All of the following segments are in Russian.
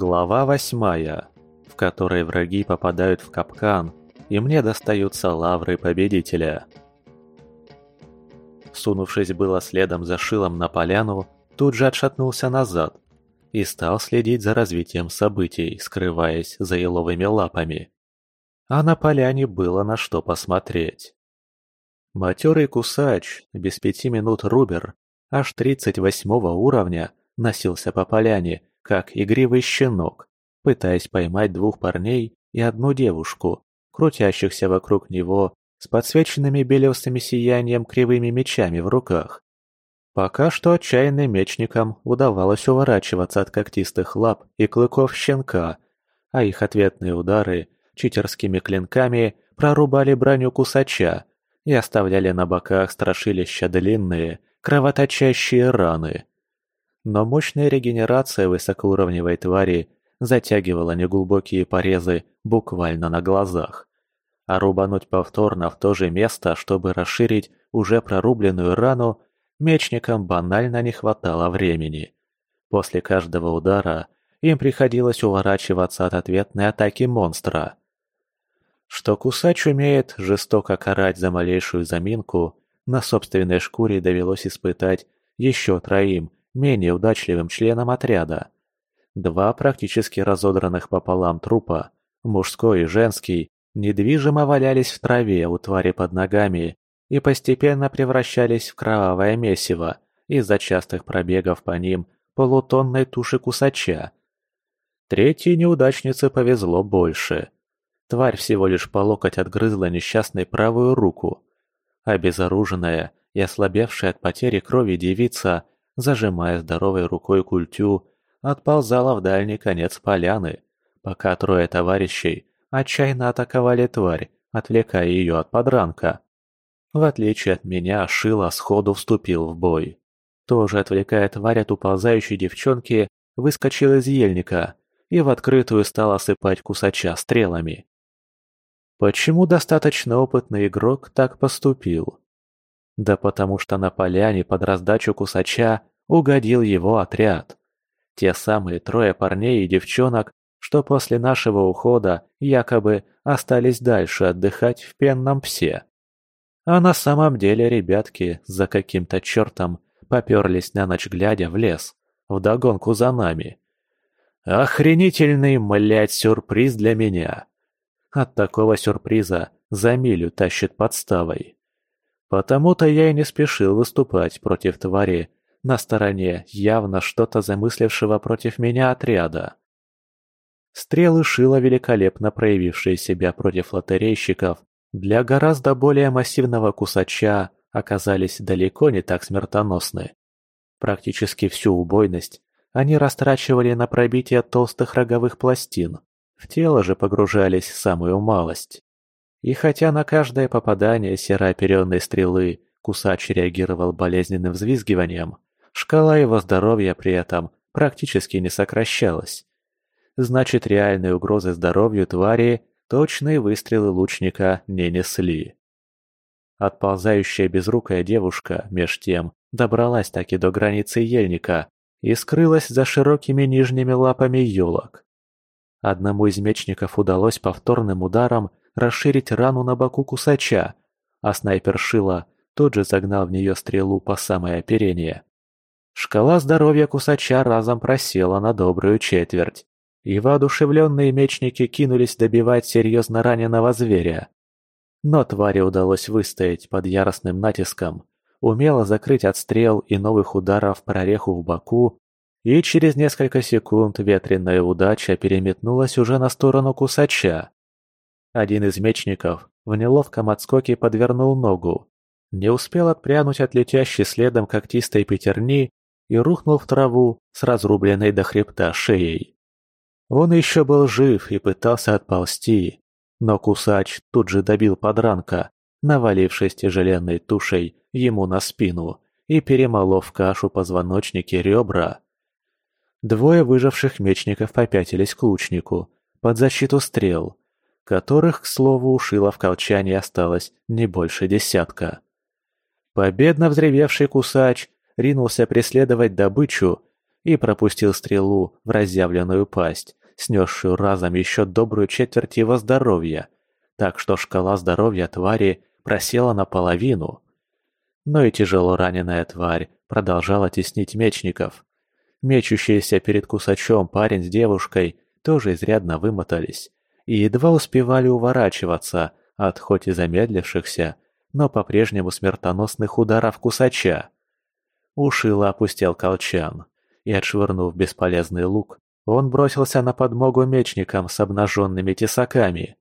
Глава восьмая, в которой враги попадают в капкан, и мне достаются лавры победителя. Сунувшись было следом за шилом на поляну, тут же отшатнулся назад и стал следить за развитием событий, скрываясь за еловыми лапами. А на поляне было на что посмотреть. Матерый кусач, без пяти минут рубер, аж тридцать восьмого уровня, носился по поляне, как игривый щенок, пытаясь поймать двух парней и одну девушку, крутящихся вокруг него с подсвеченными белесыми сиянием кривыми мечами в руках. Пока что отчаянным мечникам удавалось уворачиваться от когтистых лап и клыков щенка, а их ответные удары читерскими клинками прорубали броню кусача и оставляли на боках страшилища длинные, кровоточащие раны. Но мощная регенерация высокоуровневой твари затягивала неглубокие порезы буквально на глазах. А рубануть повторно в то же место, чтобы расширить уже прорубленную рану, мечникам банально не хватало времени. После каждого удара им приходилось уворачиваться от ответной атаки монстра. Что кусач умеет жестоко карать за малейшую заминку, на собственной шкуре довелось испытать еще троим менее удачливым членам отряда. Два практически разодранных пополам трупа, мужской и женский, недвижимо валялись в траве у твари под ногами и постепенно превращались в кровавое месиво из-за частых пробегов по ним полутонной туши кусача. Третьей неудачнице повезло больше. Тварь всего лишь по локоть отгрызла несчастной правую руку. Обезоруженная и ослабевшая от потери крови девица – зажимая здоровой рукой культю, отползала в дальний конец поляны, пока трое товарищей отчаянно атаковали тварь, отвлекая ее от подранка. В отличие от меня, Шила сходу вступил в бой. Тоже отвлекая тварь от уползающей девчонки, выскочил из ельника и в открытую стал осыпать кусача стрелами. Почему достаточно опытный игрок так поступил? Да потому что на поляне под раздачу кусача угодил его отряд. Те самые трое парней и девчонок, что после нашего ухода якобы остались дальше отдыхать в пенном псе. А на самом деле ребятки за каким-то чертом поперлись на ночь глядя в лес, вдогонку за нами. Охренительный, млять, сюрприз для меня. От такого сюрприза за милю тащит подставой. Потому-то я и не спешил выступать против твари на стороне явно что-то замыслившего против меня отряда. Стрелы Шила, великолепно проявившие себя против лотерейщиков, для гораздо более массивного кусача оказались далеко не так смертоносны. Практически всю убойность они растрачивали на пробитие толстых роговых пластин, в тело же погружались самую малость. И хотя на каждое попадание серооперенной стрелы кусач реагировал болезненным взвизгиванием, шкала его здоровья при этом практически не сокращалась. Значит, реальной угрозы здоровью твари точные выстрелы лучника не несли. Отползающая безрукая девушка, меж тем, добралась таки до границы ельника и скрылась за широкими нижними лапами елок. Одному из мечников удалось повторным ударом расширить рану на боку кусача, а снайпер Шила тут же загнал в нее стрелу по самое оперение. Шкала здоровья кусача разом просела на добрую четверть, и воодушевленные мечники кинулись добивать серьезно раненого зверя. Но твари удалось выстоять под яростным натиском, умело закрыть от стрел и новых ударов прореху в боку, и через несколько секунд ветреная удача переметнулась уже на сторону кусача. Один из мечников в неловком отскоке подвернул ногу, не успел отпрянуть от летящей следом когтистой пятерни и рухнул в траву с разрубленной до хребта шеей. Он еще был жив и пытался отползти, но кусач тут же добил подранка, навалившись тяжеленной тушей ему на спину и перемолов кашу позвоночники ребра. Двое выживших мечников попятились к лучнику, под защиту стрел, которых, к слову, у Шила в колчане осталось не больше десятка. Победно взревевший кусач ринулся преследовать добычу, и пропустил стрелу в разъявленную пасть, снесшую разом еще добрую четверть его здоровья, так что шкала здоровья твари просела наполовину. Но и тяжело раненая тварь продолжала теснить мечников. Мечущиеся перед кусачом парень с девушкой тоже изрядно вымотались и едва успевали уворачиваться от хоть и замедлившихся, но по-прежнему смертоносных ударов кусача. У Шила опустел колчан, и, отшвырнув бесполезный лук, он бросился на подмогу мечникам с обнаженными тесаками.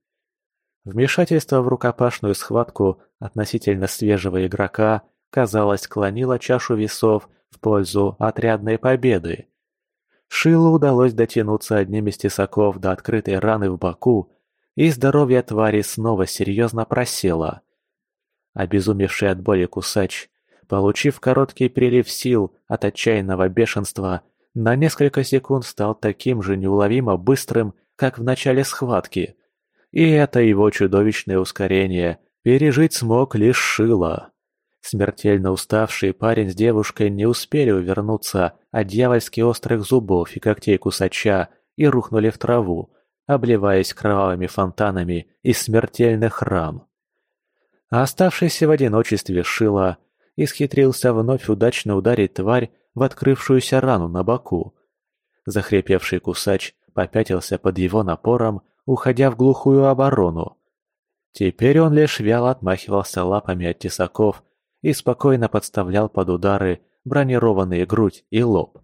Вмешательство в рукопашную схватку относительно свежего игрока, казалось, склонило чашу весов в пользу отрядной победы. Шилу удалось дотянуться одним из тесаков до открытой раны в боку, и здоровье твари снова серьезно просело. Обезумевший от боли кусач, получив короткий прилив сил от отчаянного бешенства, на несколько секунд стал таким же неуловимо быстрым, как в начале схватки. И это его чудовищное ускорение пережить смог лишь Шило. Смертельно уставший парень с девушкой не успели увернуться от дьявольски острых зубов и когтей кусача и рухнули в траву, обливаясь кровавыми фонтанами из смертельных рам. А оставшийся в одиночестве Шила исхитрился вновь удачно ударить тварь в открывшуюся рану на боку. Захрипевший кусач попятился под его напором, уходя в глухую оборону. Теперь он лишь вяло отмахивался лапами от тесаков и спокойно подставлял под удары бронированные грудь и лоб.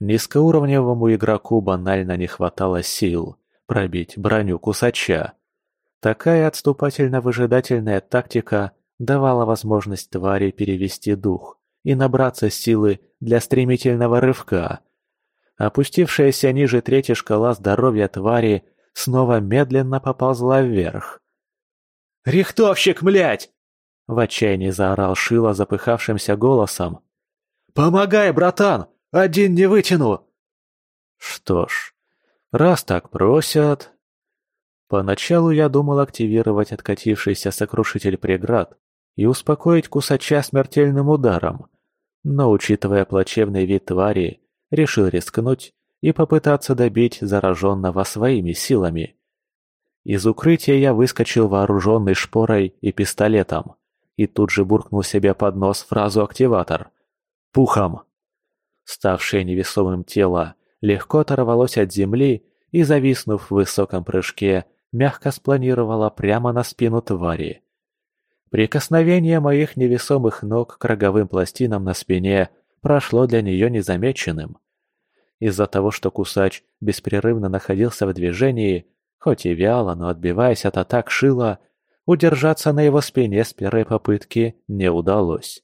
Низкоуровневому игроку банально не хватало сил пробить броню кусача. Такая отступательно-выжидательная тактика давала возможность твари перевести дух и набраться силы для стремительного рывка. Опустившаяся ниже третья шкала здоровья твари снова медленно поползла вверх. «Рихтовщик, млять!» В отчаянии заорал Шила запыхавшимся голосом. «Помогай, братан! Один не вытяну!» Что ж, раз так просят... Поначалу я думал активировать откатившийся сокрушитель преград и успокоить кусача смертельным ударом, но, учитывая плачевный вид твари, решил рискнуть и попытаться добить зараженного своими силами. Из укрытия я выскочил вооруженный шпорой и пистолетом и тут же буркнул себе под нос фразу «активатор». «Пухом!». Ставшее невесомым тело легко оторвалось от земли и, зависнув в высоком прыжке, мягко спланировало прямо на спину твари. Прикосновение моих невесомых ног к роговым пластинам на спине прошло для нее незамеченным. Из-за того, что кусач беспрерывно находился в движении, хоть и вяло, но отбиваясь от атак шила, Удержаться на его спине с первой попытки не удалось.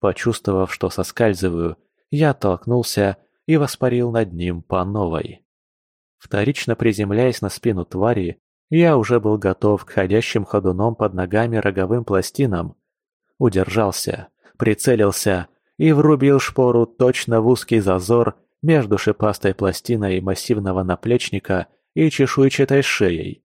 Почувствовав, что соскальзываю, я оттолкнулся и воспарил над ним по новой. Вторично приземляясь на спину твари, я уже был готов к ходящим ходуном под ногами роговым пластинам. Удержался, прицелился и врубил шпору точно в узкий зазор между шипастой пластиной массивного наплечника и чешуйчатой шеей.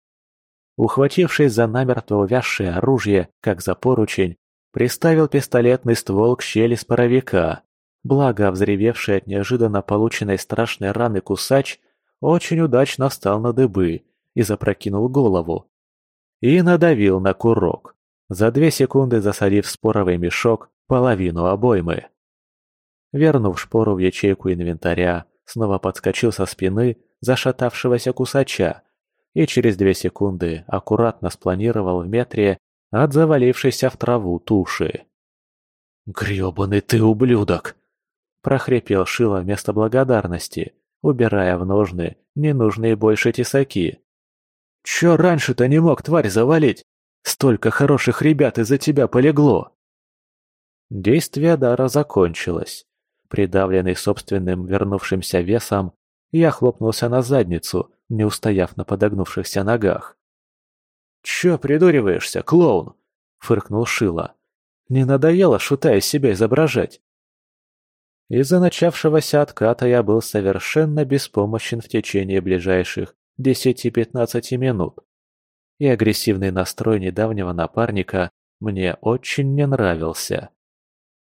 Ухватившись за намертво увязшее оружие, как за поручень, приставил пистолетный ствол к щели споровика. Благо, взревевший от неожиданно полученной страшной раны кусач очень удачно встал на дыбы и запрокинул голову. И надавил на курок, за две секунды засадив споровый мешок половину обоймы. Вернув шпору в ячейку инвентаря, снова подскочил со спины зашатавшегося кусача и через две секунды аккуратно спланировал в метре от завалившейся в траву туши. «Грёбаный ты ублюдок!» – прохрипел Шила вместо благодарности, убирая в ножны ненужные больше тесаки. «Чё раньше-то не мог тварь завалить? Столько хороших ребят из-за тебя полегло!» Действие дара закончилось. Придавленный собственным вернувшимся весом, я хлопнулся на задницу, не устояв на подогнувшихся ногах. «Чё придуриваешься, клоун?» — фыркнул Шила. «Не надоело шута из себя изображать?» Из-за начавшегося отката я был совершенно беспомощен в течение ближайших 10-15 минут. И агрессивный настрой недавнего напарника мне очень не нравился.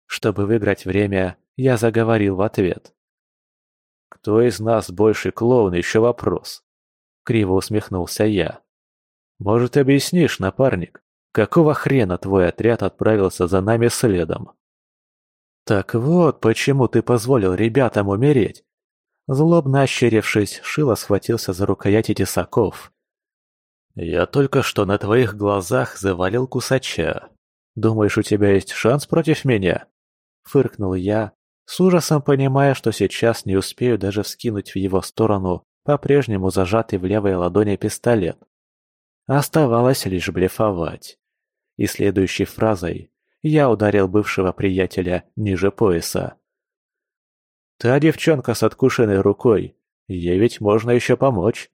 Чтобы выиграть время, я заговорил в ответ. Кто из нас больше клоун, еще вопрос. Криво усмехнулся я. Может, объяснишь, напарник, какого хрена твой отряд отправился за нами следом? Так вот, почему ты позволил ребятам умереть. Злобно ощерившись, Шило схватился за рукояти тесаков. «Я только что на твоих глазах завалил кусача. Думаешь, у тебя есть шанс против меня?» Фыркнул я, с ужасом понимая, что сейчас не успею даже вскинуть в его сторону по-прежнему зажатый в левой ладони пистолет. Оставалось лишь блефовать. И следующей фразой я ударил бывшего приятеля ниже пояса. «Та девчонка с откушенной рукой, ей ведь можно еще помочь.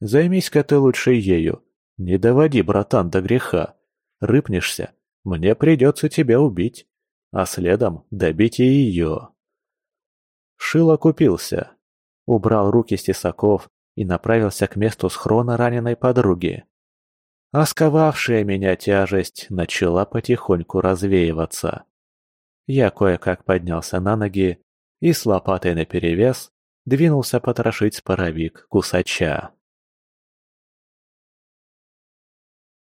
Займись-ка ты лучше ею. Не доводи, братан, до греха. Рыпнешься, мне придется тебя убить, а следом добить и ее». Шило купился, убрал руки с тесаков и направился к месту схрона раненой подруги. А сковавшая меня тяжесть начала потихоньку развеиваться. Я кое-как поднялся на ноги и с лопатой наперевес двинулся потрошить споровик кусача.